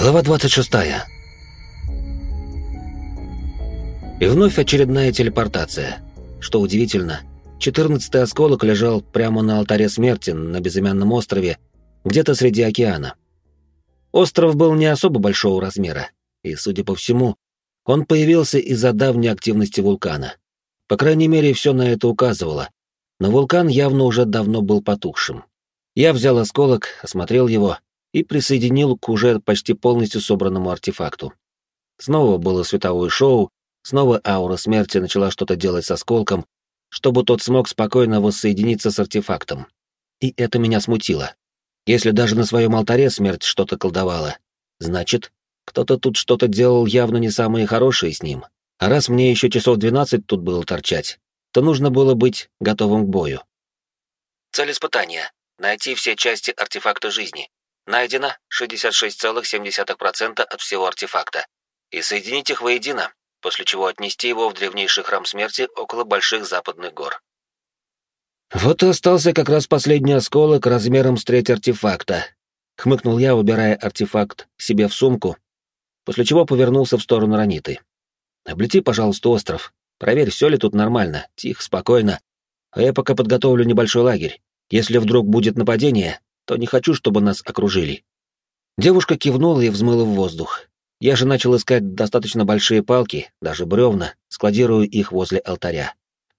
Глава 26. И вновь очередная телепортация. Что удивительно, четырнадцатый осколок лежал прямо на алтаре смерти на безымянном острове, где-то среди океана. Остров был не особо большого размера, и, судя по всему, он появился из-за давней активности вулкана. По крайней мере, все на это указывало, но вулкан явно уже давно был потухшим. Я взял осколок, осмотрел его и присоединил к уже почти полностью собранному артефакту. Снова было световое шоу, снова аура смерти начала что-то делать с осколком, чтобы тот смог спокойно воссоединиться с артефактом. И это меня смутило. Если даже на своем алтаре смерть что-то колдовала, значит, кто-то тут что-то делал явно не самое хорошее с ним. А раз мне еще часов двенадцать тут было торчать, то нужно было быть готовым к бою. Цель испытания — найти все части артефакта жизни. Найдено 66,7% от всего артефакта. И соединить их воедино, после чего отнести его в древнейший храм смерти около больших западных гор. Вот и остался как раз последний осколок размером с треть артефакта. Хмыкнул я, убирая артефакт себе в сумку, после чего повернулся в сторону Раниты. «Облети, пожалуйста, остров. Проверь, все ли тут нормально, тихо, спокойно. А я пока подготовлю небольшой лагерь. Если вдруг будет нападение, то не хочу, чтобы нас окружили». Девушка кивнула и взмыла в воздух. Я же начал искать достаточно большие палки, даже бревна, складирую их возле алтаря.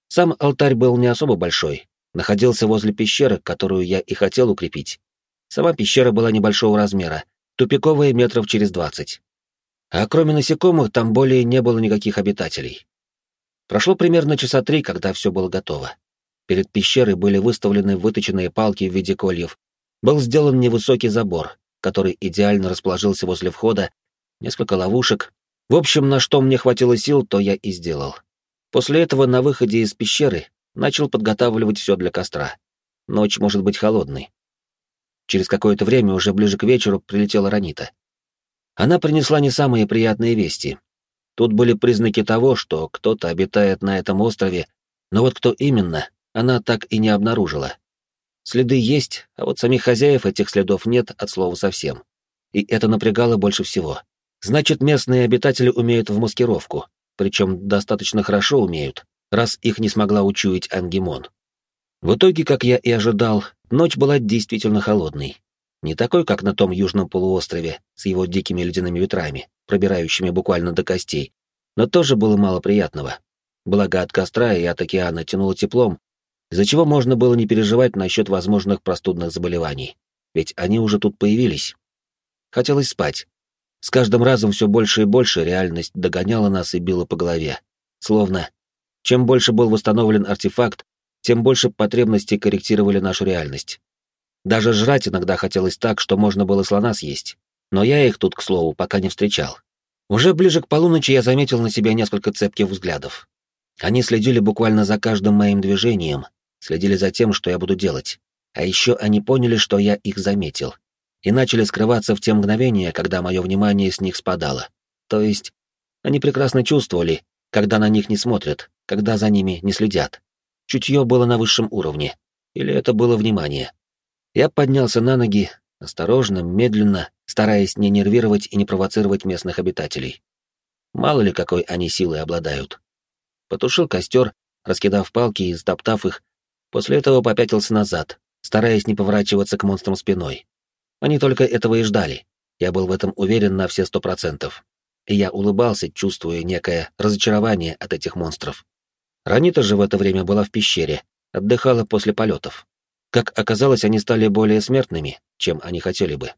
Сам алтарь был не особо большой, находился возле пещеры, которую я и хотел укрепить. Сама пещера была небольшого размера, тупиковая метров через двадцать. А кроме насекомых там более не было никаких обитателей. Прошло примерно часа три, когда все было готово. Перед пещерой были выставлены выточенные палки в виде кольев, был сделан невысокий забор, который идеально расположился возле входа, несколько ловушек. В общем, на что мне хватило сил, то я и сделал. После этого на выходе из пещеры начал подготавливать все для костра. Ночь может быть холодной. Через какое-то время, уже ближе к вечеру, прилетела Ранита. Она принесла не самые приятные вести. Тут были признаки того, что кто-то обитает на этом острове, но вот кто именно, она так и не обнаружила. Следы есть, а вот самих хозяев этих следов нет от слова совсем. И это напрягало больше всего. Значит, местные обитатели умеют в маскировку, причем достаточно хорошо умеют, раз их не смогла учуять Ангимон. В итоге, как я и ожидал, ночь была действительно холодной. Не такой, как на том южном полуострове, с его дикими ледяными ветрами, пробирающими буквально до костей, но тоже было мало приятного. Благо от костра и от океана тянуло теплом, из-за чего можно было не переживать насчет возможных простудных заболеваний, ведь они уже тут появились. Хотелось спать. С каждым разом все больше и больше реальность догоняла нас и била по голове. Словно, чем больше был восстановлен артефакт, тем больше потребности корректировали нашу реальность. Даже жрать иногда хотелось так, что можно было слона съесть. Но я их тут, к слову, пока не встречал. Уже ближе к полуночи я заметил на себе несколько цепких взглядов. Они следили буквально за каждым моим движением, следили за тем, что я буду делать. А еще они поняли, что я их заметил, и начали скрываться в те мгновения, когда мое внимание с них спадало. То есть, они прекрасно чувствовали, когда на них не смотрят, когда за ними не следят. Чутье было на высшем уровне. Или это было внимание? Я поднялся на ноги, осторожно, медленно, стараясь не нервировать и не провоцировать местных обитателей. Мало ли какой они силой обладают. Потушил костер, раскидав палки и стоптав их, После этого попятился назад, стараясь не поворачиваться к монстрам спиной. Они только этого и ждали. Я был в этом уверен на все сто процентов. И я улыбался, чувствуя некое разочарование от этих монстров. Ранита же в это время была в пещере, отдыхала после полетов. Как оказалось, они стали более смертными, чем они хотели бы.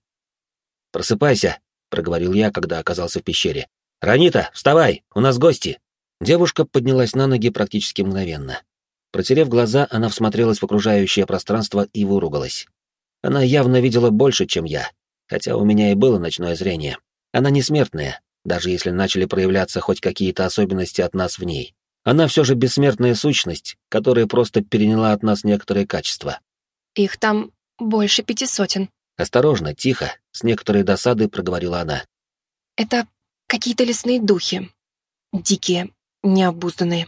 «Просыпайся», — проговорил я, когда оказался в пещере. «Ранита, вставай, у нас гости!» Девушка поднялась на ноги практически мгновенно. Протерев глаза, она всмотрелась в окружающее пространство и выругалась. Она явно видела больше, чем я, хотя у меня и было ночное зрение. Она не смертная, даже если начали проявляться хоть какие-то особенности от нас в ней. Она все же бессмертная сущность, которая просто переняла от нас некоторые качества. Их там больше пяти сотен. Осторожно, тихо, с некоторой досадой проговорила она. Это какие-то лесные духи. Дикие, необузданные.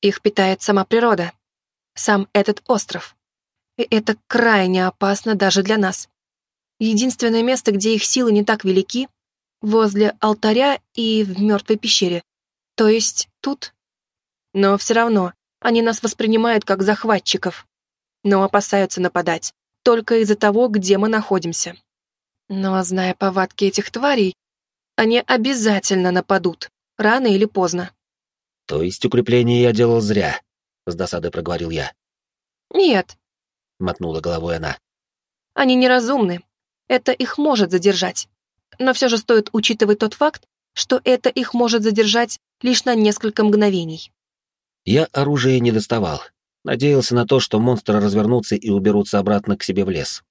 Их питает сама природа, сам этот остров. И это крайне опасно даже для нас. Единственное место, где их силы не так велики, возле алтаря и в мертвой пещере. То есть тут. Но все равно они нас воспринимают как захватчиков, но опасаются нападать только из-за того, где мы находимся. Но, зная повадки этих тварей, они обязательно нападут, рано или поздно. То есть укрепление я делал зря, с досадой проговорил я. Нет, мотнула головой она. Они неразумны. Это их может задержать. Но все же стоит учитывать тот факт, что это их может задержать лишь на несколько мгновений. Я оружие не доставал. Надеялся на то, что монстры развернутся и уберутся обратно к себе в лес.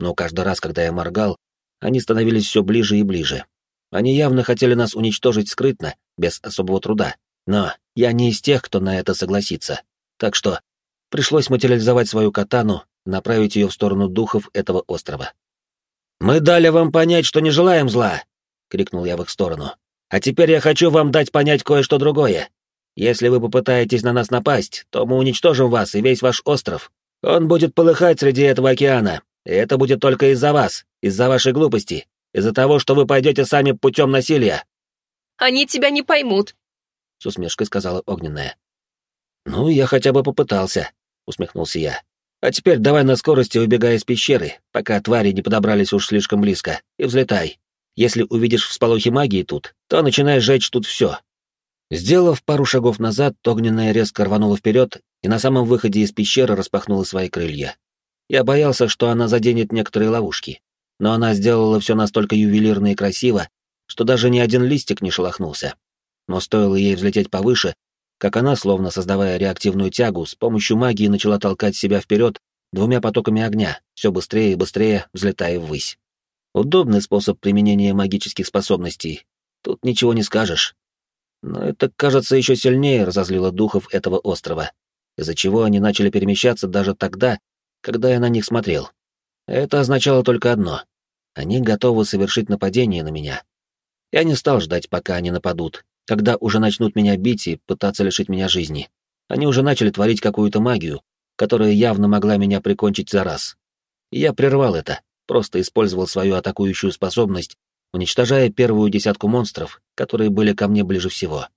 Но каждый раз, когда я моргал, они становились все ближе и ближе. Они явно хотели нас уничтожить скрытно, без особого труда. Но я не из тех, кто на это согласится. Так что пришлось материализовать свою катану, направить ее в сторону духов этого острова. «Мы дали вам понять, что не желаем зла!» — крикнул я в их сторону. «А теперь я хочу вам дать понять кое-что другое. Если вы попытаетесь на нас напасть, то мы уничтожим вас и весь ваш остров. Он будет полыхать среди этого океана, и это будет только из-за вас, из-за вашей глупости, из-за того, что вы пойдете сами путем насилия». «Они тебя не поймут», — с усмешкой сказала Огненная. «Ну, я хотя бы попытался», — усмехнулся я. «А теперь давай на скорости убегай из пещеры, пока твари не подобрались уж слишком близко, и взлетай. Если увидишь всполохи магии тут, то начинай жечь тут все, Сделав пару шагов назад, огненная резко рванула вперед и на самом выходе из пещеры распахнула свои крылья. Я боялся, что она заденет некоторые ловушки, но она сделала все настолько ювелирно и красиво, что даже ни один листик не шелохнулся. Но стоило ей взлететь повыше, как она, словно создавая реактивную тягу, с помощью магии начала толкать себя вперед двумя потоками огня, все быстрее и быстрее взлетая ввысь. Удобный способ применения магических способностей. Тут ничего не скажешь. Но это, кажется, еще сильнее разозлило духов этого острова, из-за чего они начали перемещаться даже тогда, когда я на них смотрел. Это означало только одно — они готовы совершить нападение на меня. Я не стал ждать, пока они нападут, когда уже начнут меня бить и пытаться лишить меня жизни. Они уже начали творить какую-то магию, которая явно могла меня прикончить за раз. Я прервал это, просто использовал свою атакующую способность уничтожая первую десятку монстров, которые были ко мне ближе всего.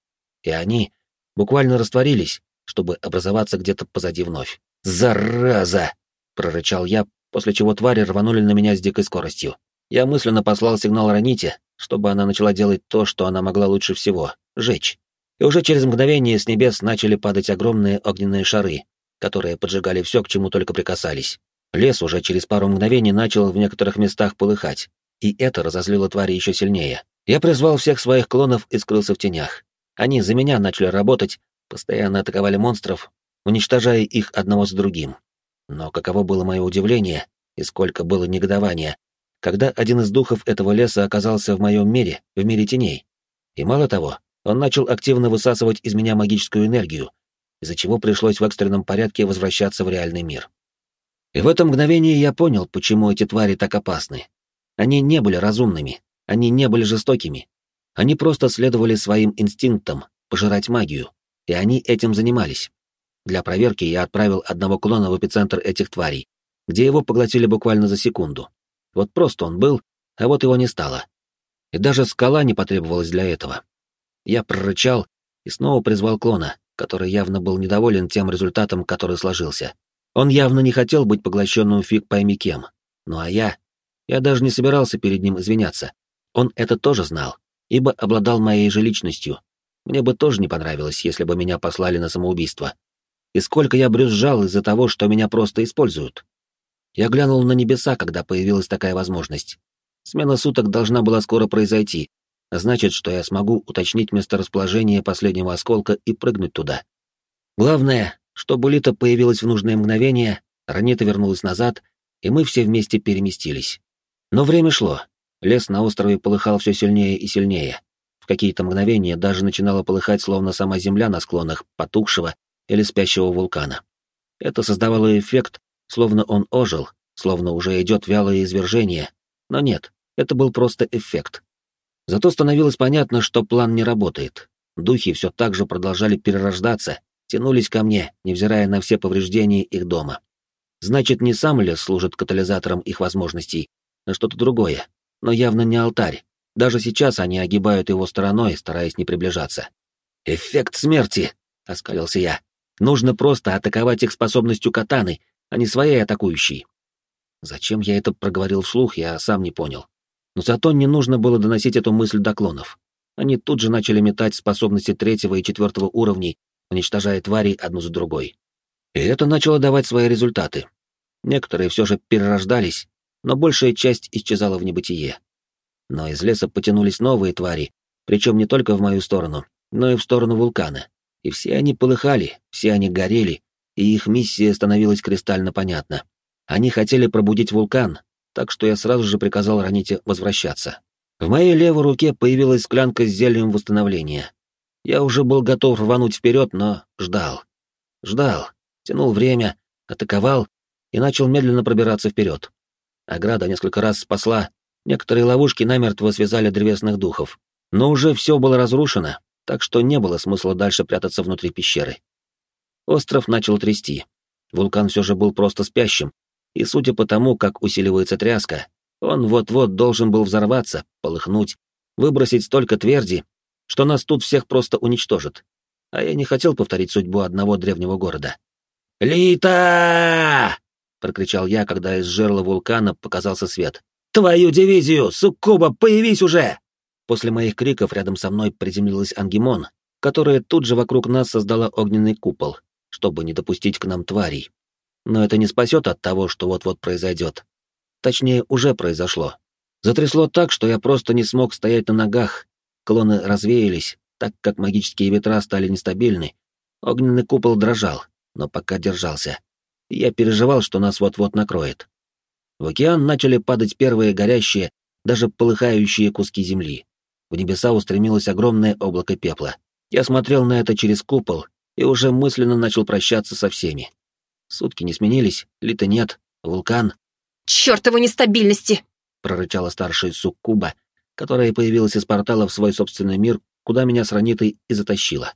И они буквально растворились, чтобы образоваться где-то позади вновь. «Зараза!» — прорычал я, после чего твари рванули на меня с дикой скоростью. Я мысленно послал сигнал Раните, чтобы она начала делать то, что она могла лучше всего — жечь. И уже через мгновение с небес начали падать огромные огненные шары, которые поджигали все, к чему только прикасались. Лес уже через пару мгновений начал в некоторых местах полыхать, и это разозлило твари еще сильнее. Я призвал всех своих клонов и скрылся в тенях. Они за меня начали работать, постоянно атаковали монстров, уничтожая их одного с другим. Но каково было мое удивление, и сколько было негодования, когда один из духов этого леса оказался в моем мире, в мире теней. И мало того, он начал активно высасывать из меня магическую энергию, из-за чего пришлось в экстренном порядке возвращаться в реальный мир. И в это мгновение я понял, почему эти твари так опасны. Они не были разумными, они не были жестокими. Они просто следовали своим инстинктам пожирать магию, и они этим занимались. Для проверки я отправил одного клона в эпицентр этих тварей, где его поглотили буквально за секунду. Вот просто он был, а вот его не стало. И даже скала не потребовалась для этого. Я прорычал и снова призвал клона, который явно был недоволен тем результатом, который сложился. Он явно не хотел быть поглощенным фиг пойми кем. Ну а я я даже не собирался перед ним извиняться. Он это тоже знал, ибо обладал моей же личностью. Мне бы тоже не понравилось, если бы меня послали на самоубийство. И сколько я брюзжал из-за того, что меня просто используют. Я глянул на небеса, когда появилась такая возможность. Смена суток должна была скоро произойти, значит, что я смогу уточнить месторасположение последнего осколка и прыгнуть туда. Главное, что Булита появилась в нужное мгновение, Ранита вернулась назад, и мы все вместе переместились. Но время шло. Лес на острове полыхал все сильнее и сильнее. В какие-то мгновения даже начинало полыхать, словно сама земля на склонах потухшего или спящего вулкана. Это создавало эффект, словно он ожил, словно уже идет вялое извержение. Но нет, это был просто эффект. Зато становилось понятно, что план не работает. Духи все так же продолжали перерождаться, тянулись ко мне, невзирая на все повреждения их дома. Значит, не сам лес служит катализатором их возможностей, а что-то другое, но явно не алтарь, Даже сейчас они огибают его стороной, стараясь не приближаться. «Эффект смерти!» — оскалился я. «Нужно просто атаковать их способностью катаны, а не своей атакующей». Зачем я это проговорил вслух, я сам не понял. Но зато не нужно было доносить эту мысль до клонов. Они тут же начали метать способности третьего и четвертого уровней, уничтожая тварей одну за другой. И это начало давать свои результаты. Некоторые все же перерождались, но большая часть исчезала в небытие. Но из леса потянулись новые твари, причем не только в мою сторону, но и в сторону вулкана. И все они полыхали, все они горели, и их миссия становилась кристально понятна. Они хотели пробудить вулкан, так что я сразу же приказал Раните возвращаться. В моей левой руке появилась склянка с зельем восстановления. Я уже был готов рвануть вперед, но ждал. Ждал, тянул время, атаковал и начал медленно пробираться вперед. Ограда несколько раз спасла, некоторые ловушки намертво связали древесных духов. Но уже все было разрушено, так что не было смысла дальше прятаться внутри пещеры. Остров начал трясти. Вулкан все же был просто спящим, и судя по тому, как усиливается тряска, он вот-вот должен был взорваться, полыхнуть, выбросить столько тверди, что нас тут всех просто уничтожит. А я не хотел повторить судьбу одного древнего города. «Лита!» — прокричал я, когда из жерла вулкана показался свет. «Твою дивизию! Суккуба, появись уже!» После моих криков рядом со мной приземлилась Ангимон, которая тут же вокруг нас создала огненный купол, чтобы не допустить к нам тварей. Но это не спасет от того, что вот-вот произойдет. Точнее, уже произошло. Затрясло так, что я просто не смог стоять на ногах. Клоны развеялись, так как магические ветра стали нестабильны. Огненный купол дрожал, но пока держался. Я переживал, что нас вот-вот накроет. В океан начали падать первые горящие, даже полыхающие куски земли. В небеса устремилось огромное облако пепла. Я смотрел на это через купол и уже мысленно начал прощаться со всеми. Сутки не сменились, Лита нет, вулкан. «Чёртовы нестабильности!» — прорычала старшая суккуба, которая появилась из портала в свой собственный мир, куда меня с Ранитой и затащила.